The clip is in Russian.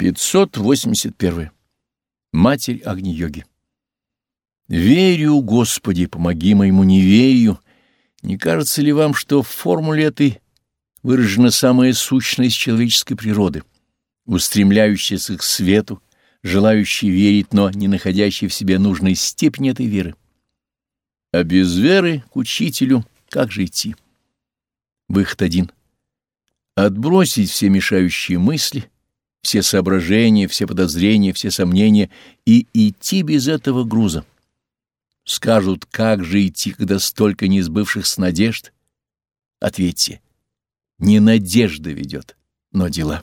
581. Матерь Агни-йоги. Верю, Господи, помоги моему неверию. Не кажется ли вам, что в формуле этой выражена самая сущность человеческой природы, устремляющаяся к свету, желающий верить, но не находящий в себе нужной степени этой веры? А без веры к учителю как же идти? Выход один. Отбросить все мешающие мысли — все соображения, все подозрения, все сомнения и идти без этого груза. Скажут, как же идти, когда столько неизбывшихся надежд? Ответьте, не надежда ведет, но дела.